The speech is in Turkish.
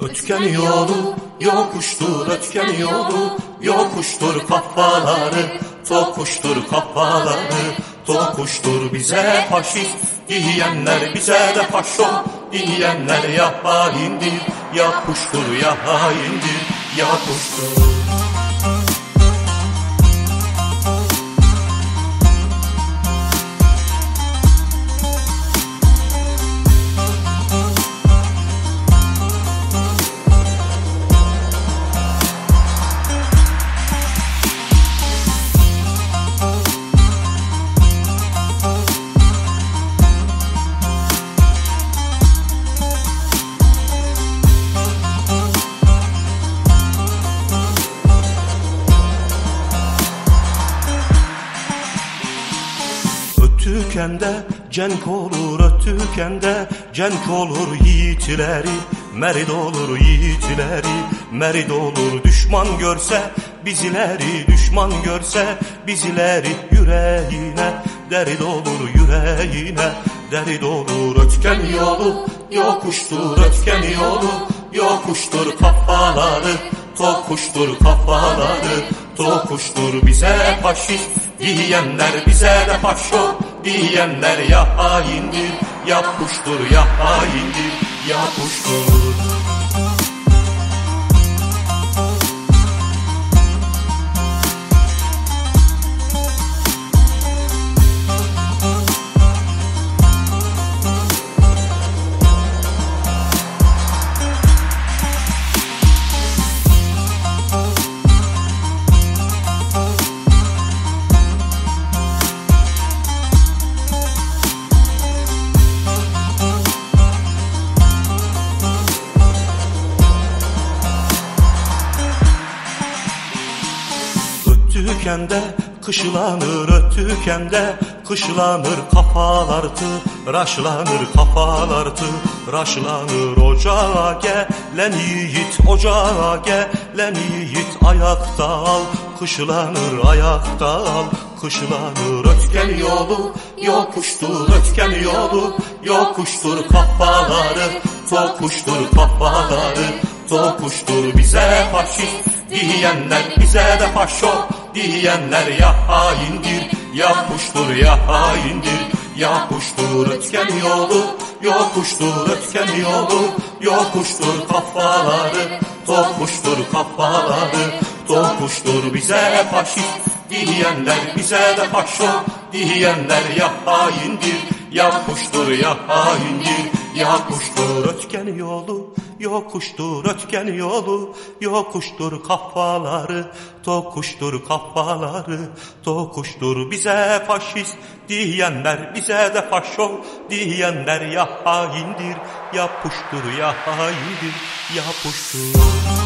Ötken yolu yokuştur ötken yolu yokuştur kafaları tokuştur kafaları tokuştur bize faşist diyenler bize de faşo diyenler ya haindir ya kuştur ya haindir ya kuştur Ötükende cenk olur ötükende cenk olur. Yiğitleri Merid olur yiğitleri merid olur. Düşman görse Bizileri düşman görse bizileri yüreğine Derid olur yüreğine derid olur. Ötken yolu Yokuştur ötken yolu yokuştur. Kafaları Tokuştur kafaları tokuştur. Bize faşist Diyenler bize de faşo diyenler ya haindir Ya kuştur ya haindir ya kuştur Ötükende kışlanır ötükende kışlanır kafalar tıraşlanır kafalar tıraşlanır ocağa gelen yiğit ocağa gelen yiğit ayakta al kışlanır ayakta al kışlanır ötken yolu yokuştur ötken yolu yokuştur kafaları tokuştur kafaları tokuştur bize faşist diyenler bize de faşo diyenler ya haindir ya kuştur ya haindir. Ya ötken yolu yokuştur ötken yolu. Yokuştur kafaları tokuştur kafaları. Tokuştur bize faşist diyenler bize de faşo. Diyenler ya haindir ya ya haindir ya kuştur ötken yolu Yokuştur ötken yolu Yokuştur kafaları Tokuştur kafaları Tokuştur bize faşist Diyenler bize de faşo Diyenler ya haindir Ya puştur ya haindir Ya puştur